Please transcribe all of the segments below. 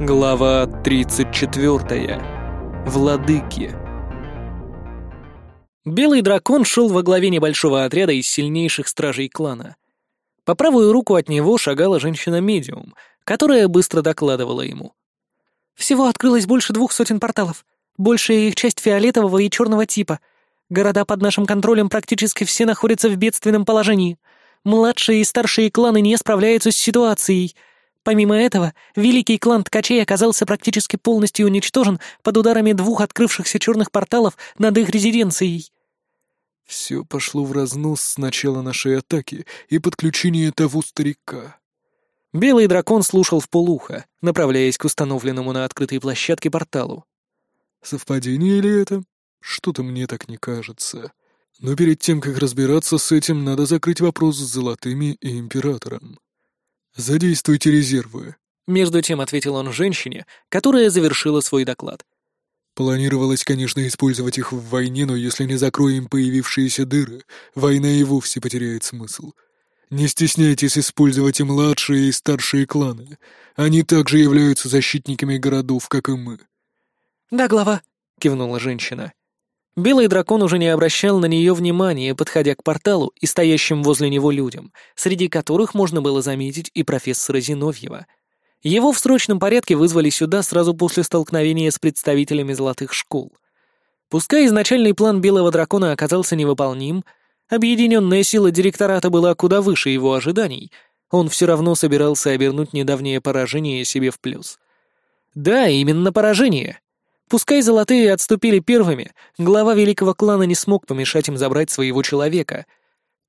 Глава 34. Владыки. Белый дракон шел во главе небольшого отряда из сильнейших стражей клана. По правую руку от него шагала женщина-медиум, которая быстро докладывала ему. «Всего открылось больше двух сотен порталов. Большая их часть фиолетового и черного типа. Города под нашим контролем практически все находятся в бедственном положении. Младшие и старшие кланы не справляются с ситуацией — Помимо этого, великий клан ткачей оказался практически полностью уничтожен под ударами двух открывшихся черных порталов над их резиденцией. Все пошло в разнос с начала нашей атаки и подключения того старика. Белый дракон слушал в полухо, направляясь к установленному на открытой площадке порталу. Совпадение ли это? Что-то мне так не кажется. Но перед тем, как разбираться с этим, надо закрыть вопрос с Золотыми и Императором. «Задействуйте резервы», — между тем ответил он женщине, которая завершила свой доклад. «Планировалось, конечно, использовать их в войне, но если не закроем появившиеся дыры, война и вовсе потеряет смысл. Не стесняйтесь использовать и младшие, и старшие кланы. Они также являются защитниками городов, как и мы». «Да, глава», — кивнула женщина. Белый дракон уже не обращал на нее внимания, подходя к порталу и стоящим возле него людям, среди которых можно было заметить и профессора Зиновьева. Его в срочном порядке вызвали сюда сразу после столкновения с представителями золотых школ. Пускай изначальный план Белого дракона оказался невыполним, объединенная сила директората была куда выше его ожиданий, он все равно собирался обернуть недавнее поражение себе в плюс. Да, именно поражение. Пускай золотые отступили первыми, глава великого клана не смог помешать им забрать своего человека.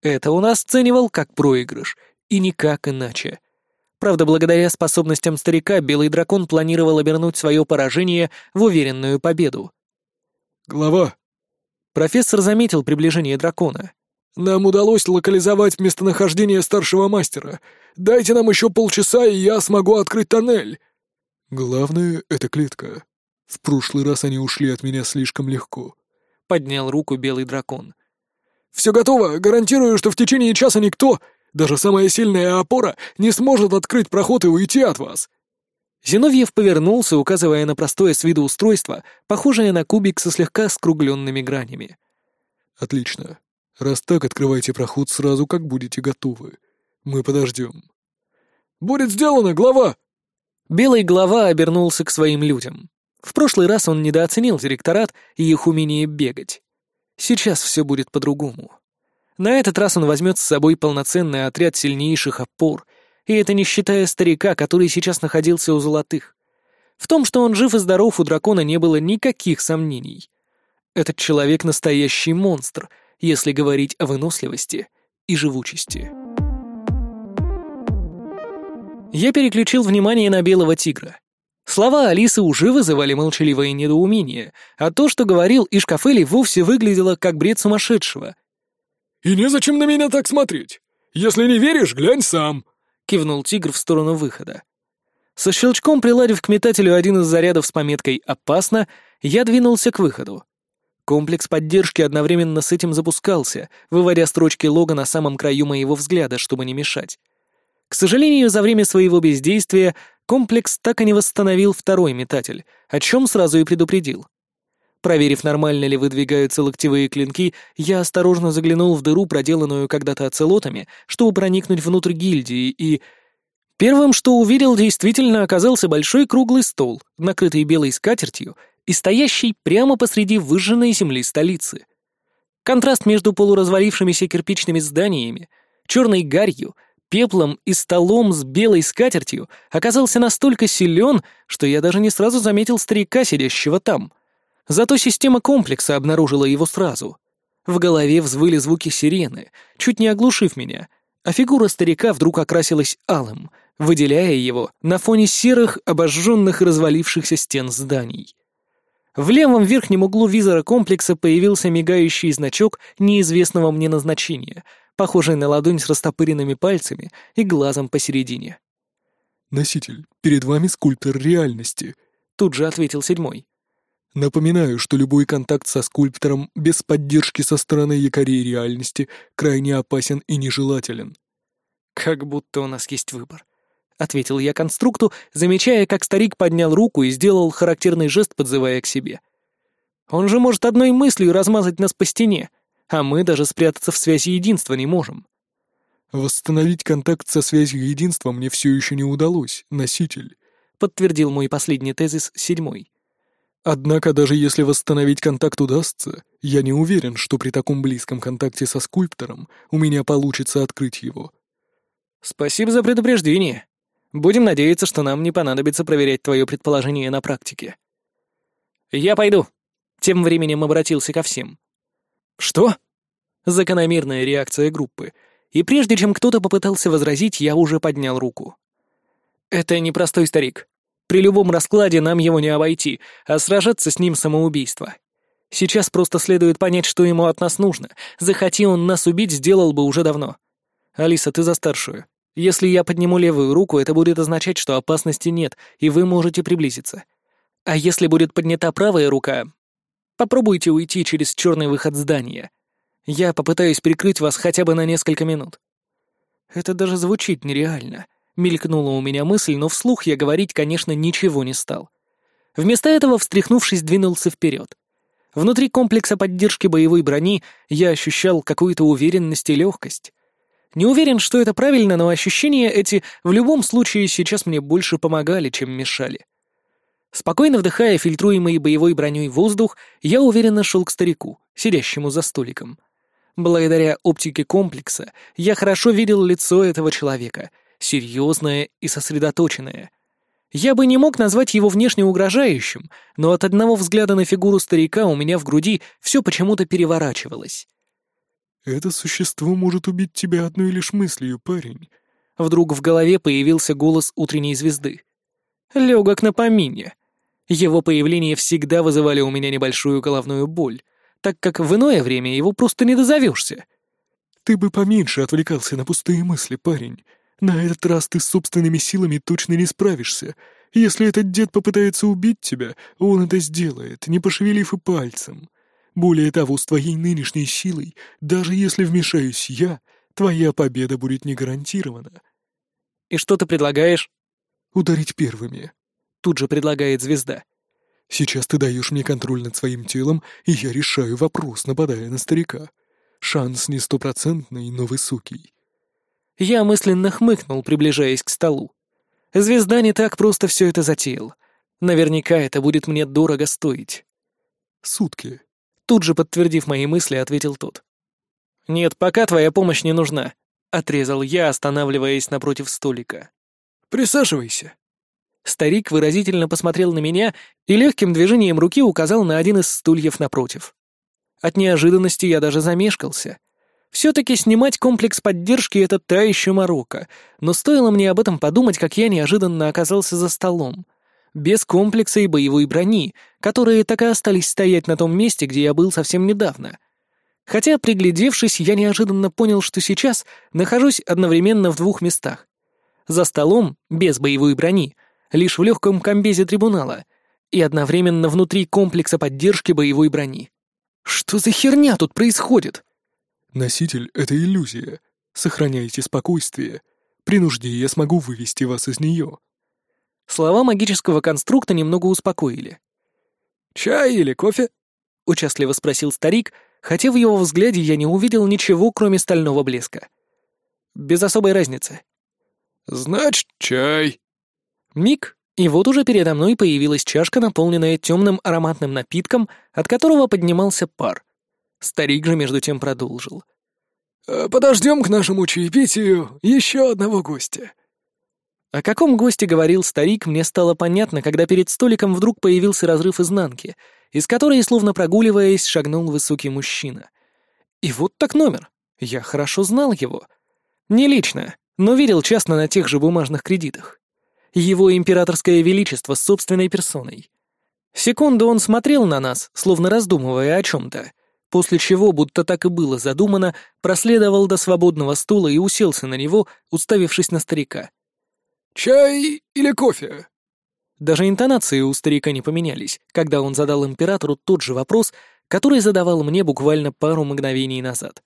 Это он расценивал как проигрыш, и никак иначе. Правда, благодаря способностям старика, Белый Дракон планировал обернуть свое поражение в уверенную победу. «Глава!» Профессор заметил приближение дракона. «Нам удалось локализовать местонахождение старшего мастера. Дайте нам еще полчаса, и я смогу открыть тоннель!» «Главное — это клетка», в прошлый раз они ушли от меня слишком легко. Поднял руку белый дракон. Все готово. Гарантирую, что в течение часа никто, даже самая сильная опора, не сможет открыть проход и уйти от вас. Зиновьев повернулся, указывая на простое с виду устройство, похожее на кубик со слегка скругленными гранями. «Отлично. Раз так, открывайте проход сразу, как будете готовы. Мы подождем». «Будет сделано, глава!» Белый глава обернулся к своим людям. В прошлый раз он недооценил директорат и их умение бегать. Сейчас все будет по-другому. На этот раз он возьмет с собой полноценный отряд сильнейших опор, и это не считая старика, который сейчас находился у золотых. В том, что он жив и здоров, у дракона не было никаких сомнений. Этот человек — настоящий монстр, если говорить о выносливости и живучести. Я переключил внимание на белого тигра. Слова Алисы уже вызывали молчаливое недоумение, а то, что говорил Ишкафели, вовсе выглядело как бред сумасшедшего. «И незачем на меня так смотреть. Если не веришь, глянь сам», — кивнул тигр в сторону выхода. Со щелчком приладив к метателю один из зарядов с пометкой «Опасно», я двинулся к выходу. Комплекс поддержки одновременно с этим запускался, выводя строчки лога на самом краю моего взгляда, чтобы не мешать. К сожалению, за время своего бездействия комплекс так и не восстановил второй метатель, о чем сразу и предупредил. Проверив, нормально ли выдвигаются локтевые клинки, я осторожно заглянул в дыру, проделанную когда-то оцелотами, чтобы проникнуть внутрь гильдии, и... Первым, что увидел, действительно оказался большой круглый стол, накрытый белой скатертью и стоящий прямо посреди выжженной земли столицы. Контраст между полуразвалившимися кирпичными зданиями, черной гарью — пеплом и столом с белой скатертью оказался настолько силен, что я даже не сразу заметил старика, сидящего там. Зато система комплекса обнаружила его сразу. В голове взвыли звуки сирены, чуть не оглушив меня, а фигура старика вдруг окрасилась алым, выделяя его на фоне серых, обожженных и развалившихся стен зданий. В левом верхнем углу визора комплекса появился мигающий значок неизвестного мне назначения — похожий на ладонь с растопыренными пальцами и глазом посередине. «Носитель, перед вами скульптор реальности», — тут же ответил седьмой. «Напоминаю, что любой контакт со скульптором без поддержки со стороны якорей реальности крайне опасен и нежелателен». «Как будто у нас есть выбор. ответил я конструкту, замечая, как старик поднял руку и сделал характерный жест, подзывая к себе. «Он же может одной мыслью размазать нас по стене, а мы даже спрятаться в связи единства не можем». «Восстановить контакт со связью единства мне все еще не удалось, носитель», подтвердил мой последний тезис седьмой. Однако даже если восстановить контакт удастся, я не уверен, что при таком близком контакте со скульптором у меня получится открыть его. Спасибо за предупреждение. Будем надеяться, что нам не понадобится проверять твое предположение на практике. Я пойду. Тем временем обратился ко всем. Что? Закономерная реакция группы. И прежде чем кто-то попытался возразить, я уже поднял руку. Это непростой старик. При любом раскладе нам его не обойти, а сражаться с ним самоубийство. Сейчас просто следует понять, что ему от нас нужно. Захоти он нас убить, сделал бы уже давно. Алиса, ты за старшую. Если я подниму левую руку, это будет означать, что опасности нет, и вы можете приблизиться. А если будет поднята правая рука, попробуйте уйти через черный выход здания. Я попытаюсь прикрыть вас хотя бы на несколько минут. Это даже звучит нереально. Мелькнула у меня мысль, но вслух я говорить, конечно, ничего не стал. Вместо этого, встряхнувшись, двинулся вперед. Внутри комплекса поддержки боевой брони я ощущал какую-то уверенность и легкость. Не уверен, что это правильно, но ощущения эти в любом случае сейчас мне больше помогали, чем мешали. Спокойно вдыхая фильтруемый боевой броней воздух, я уверенно шел к старику, сидящему за столиком. Благодаря оптике комплекса я хорошо видел лицо этого человека, серьезное и сосредоточенное. Я бы не мог назвать его внешне угрожающим, но от одного взгляда на фигуру старика у меня в груди все почему-то переворачивалось. «Это существо может убить тебя одной лишь мыслью, парень». Вдруг в голове появился голос утренней звезды. Легок на помине. Его появление всегда вызывали у меня небольшую головную боль, так как в иное время его просто не дозовешься. «Ты бы поменьше отвлекался на пустые мысли, парень. На этот раз ты с собственными силами точно не справишься. Если этот дед попытается убить тебя, он это сделает, не пошевелив и пальцем. Более того, с твоей нынешней силой, даже если вмешаюсь я, твоя победа будет не гарантирована. И что ты предлагаешь? Ударить первыми. Тут же предлагает звезда. Сейчас ты даешь мне контроль над своим телом, и я решаю вопрос, нападая на старика. Шанс не стопроцентный, но высокий. Я мысленно хмыкнул, приближаясь к столу. Звезда не так просто все это затеял. Наверняка это будет мне дорого стоить. Сутки. Тут же, подтвердив мои мысли, ответил тот. «Нет, пока твоя помощь не нужна», — отрезал я, останавливаясь напротив столика. «Присаживайся». Старик выразительно посмотрел на меня и легким движением руки указал на один из стульев напротив. От неожиданности я даже замешкался — все-таки снимать комплекс поддержки — это та еще морока, но стоило мне об этом подумать, как я неожиданно оказался за столом. Без комплекса и боевой брони, которые так и остались стоять на том месте, где я был совсем недавно. Хотя, приглядевшись, я неожиданно понял, что сейчас нахожусь одновременно в двух местах. За столом, без боевой брони, лишь в легком комбезе трибунала, и одновременно внутри комплекса поддержки боевой брони. Что за херня тут происходит? Носитель — это иллюзия. Сохраняйте спокойствие. При нужде я смогу вывести вас из нее. Слова магического конструкта немного успокоили. «Чай или кофе?» — участливо спросил старик, хотя в его взгляде я не увидел ничего, кроме стального блеска. Без особой разницы. «Значит, чай». Миг, и вот уже передо мной появилась чашка, наполненная темным ароматным напитком, от которого поднимался пар — Старик же между тем продолжил. «Э, «Подождем к нашему чаепитию еще одного гостя». О каком госте говорил старик, мне стало понятно, когда перед столиком вдруг появился разрыв изнанки, из которой, словно прогуливаясь, шагнул высокий мужчина. И вот так номер. Я хорошо знал его. Не лично, но видел часто на тех же бумажных кредитах. Его императорское величество с собственной персоной. Секунду он смотрел на нас, словно раздумывая о чем-то, после чего, будто так и было задумано, проследовал до свободного стула и уселся на него, уставившись на старика. «Чай или кофе?» Даже интонации у старика не поменялись, когда он задал императору тот же вопрос, который задавал мне буквально пару мгновений назад.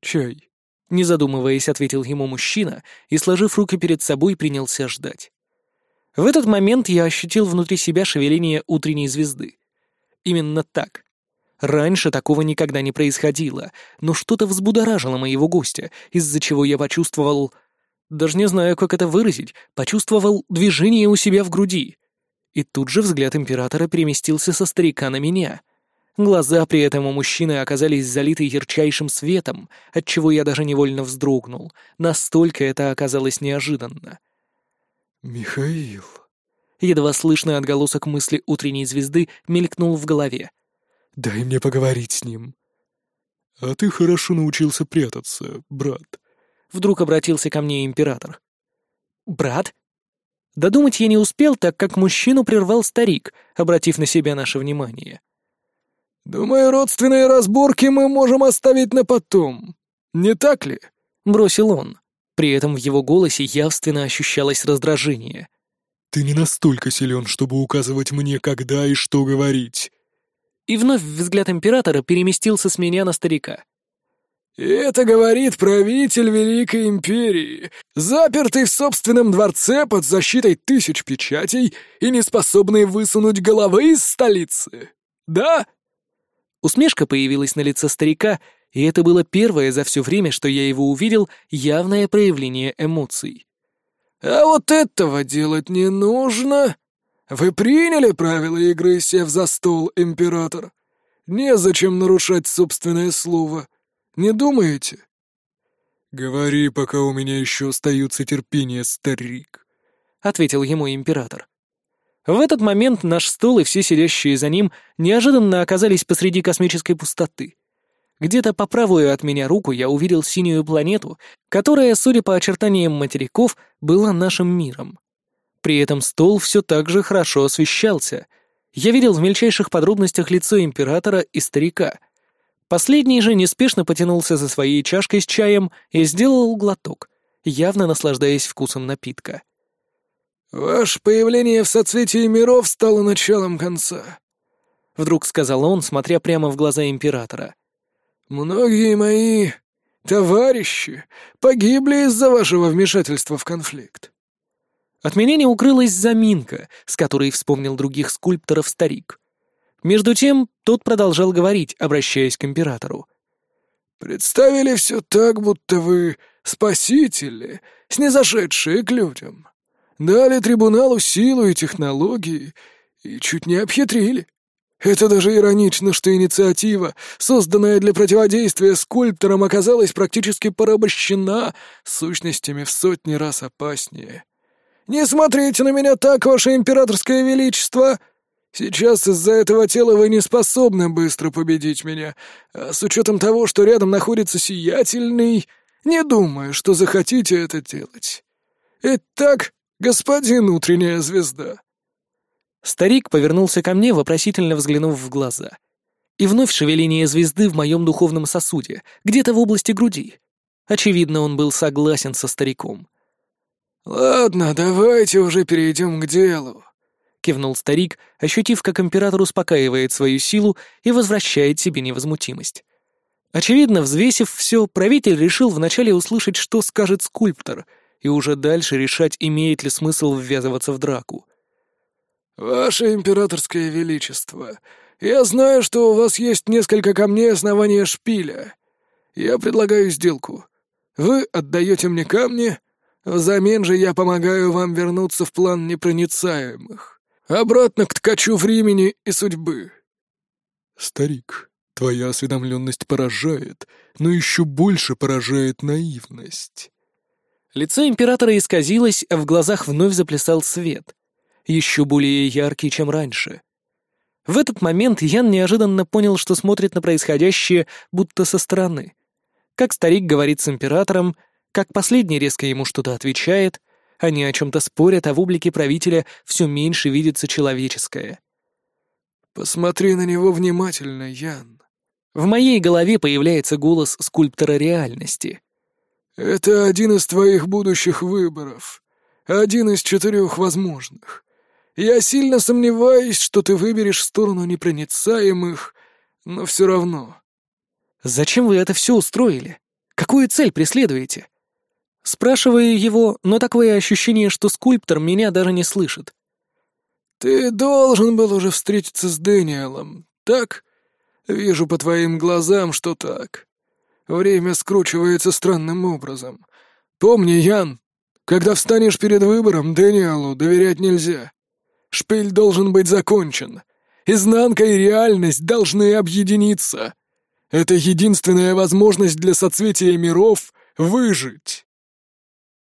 «Чай», Не задумываясь, ответил ему мужчина и, сложив руки перед собой, принялся ждать. В этот момент я ощутил внутри себя шевеление утренней звезды. Именно так. Раньше такого никогда не происходило, но что-то взбудоражило моего гостя, из-за чего я почувствовал... Даже не знаю, как это выразить, почувствовал движение у себя в груди. И тут же взгляд императора переместился со старика на меня. Глаза при этом у мужчины оказались залиты ярчайшим светом, отчего я даже невольно вздрогнул. Настолько это оказалось неожиданно. «Михаил...» Едва слышный отголосок мысли утренней звезды мелькнул в голове. «Дай мне поговорить с ним». «А ты хорошо научился прятаться, брат», — вдруг обратился ко мне император. «Брат?» Додумать я не успел, так как мужчину прервал старик, обратив на себя наше внимание. «Думаю, родственные разборки мы можем оставить на потом. Не так ли?» — бросил он. При этом в его голосе явственно ощущалось раздражение. «Ты не настолько силен, чтобы указывать мне, когда и что говорить». И вновь взгляд императора переместился с меня на старика. «И это говорит правитель Великой Империи, запертый в собственном дворце под защитой тысяч печатей и не способный высунуть головы из столицы. Да?» Усмешка появилась на лице старика, и это было первое за все время, что я его увидел, явное проявление эмоций. «А вот этого делать не нужно. Вы приняли правила игры, сев за стол, император? Незачем нарушать собственное слово. Не думаете?» «Говори, пока у меня еще остаются терпение, старик», — ответил ему император. В этот момент наш стол и все сидящие за ним неожиданно оказались посреди космической пустоты. Где-то по правую от меня руку я увидел синюю планету, которая, судя по очертаниям материков, была нашим миром. При этом стол все так же хорошо освещался. Я видел в мельчайших подробностях лицо императора и старика. Последний же неспешно потянулся за своей чашкой с чаем и сделал глоток, явно наслаждаясь вкусом напитка. «Ваше появление в соцветии миров стало началом конца», — вдруг сказал он, смотря прямо в глаза императора. «Многие мои товарищи погибли из-за вашего вмешательства в конфликт». От меня не укрылась заминка, с которой вспомнил других скульпторов старик. Между тем, тот продолжал говорить, обращаясь к императору. «Представили все так, будто вы спасители, снизошедшие к людям. Дали трибуналу силу и технологии, и чуть не обхитрили. Это даже иронично, что инициатива, созданная для противодействия скульпторам, оказалась практически порабощена сущностями в сотни раз опаснее. «Не смотрите на меня так, ваше императорское величество!» Сейчас из-за этого тела вы не способны быстро победить меня, а с учетом того, что рядом находится сиятельный, не думаю, что захотите это делать. Итак, господин утренняя звезда, Старик повернулся ко мне, вопросительно взглянув в глаза. И вновь шевеление звезды в моем духовном сосуде, где-то в области груди. Очевидно, он был согласен со стариком. «Ладно, давайте уже перейдем к делу», — кивнул старик, ощутив, как император успокаивает свою силу и возвращает себе невозмутимость. Очевидно, взвесив все, правитель решил вначале услышать, что скажет скульптор, и уже дальше решать, имеет ли смысл ввязываться в драку. «Ваше императорское величество, я знаю, что у вас есть несколько камней основания шпиля. Я предлагаю сделку. Вы отдаете мне камни, взамен же я помогаю вам вернуться в план непроницаемых. Обратно к ткачу времени и судьбы». «Старик, твоя осведомленность поражает, но еще больше поражает наивность». Лицо императора исказилось, а в глазах вновь заплясал свет — еще более яркий, чем раньше. В этот момент Ян неожиданно понял, что смотрит на происходящее будто со стороны. Как старик говорит с императором, как последний резко ему что-то отвечает, они о чем-то спорят, а в облике правителя все меньше видится человеческое. «Посмотри на него внимательно, Ян». В моей голове появляется голос скульптора реальности. «Это один из твоих будущих выборов. Один из четырех возможных. Я сильно сомневаюсь, что ты выберешь сторону непроницаемых, но все равно». «Зачем вы это все устроили? Какую цель преследуете?» Спрашиваю его, но такое ощущение, что скульптор меня даже не слышит. «Ты должен был уже встретиться с Дэниелом, так? Вижу по твоим глазам, что так. Время скручивается странным образом. Помни, Ян, когда встанешь перед выбором, Дэниелу доверять нельзя. Шпиль должен быть закончен. Изнанка и реальность должны объединиться. Это единственная возможность для соцветия миров выжить.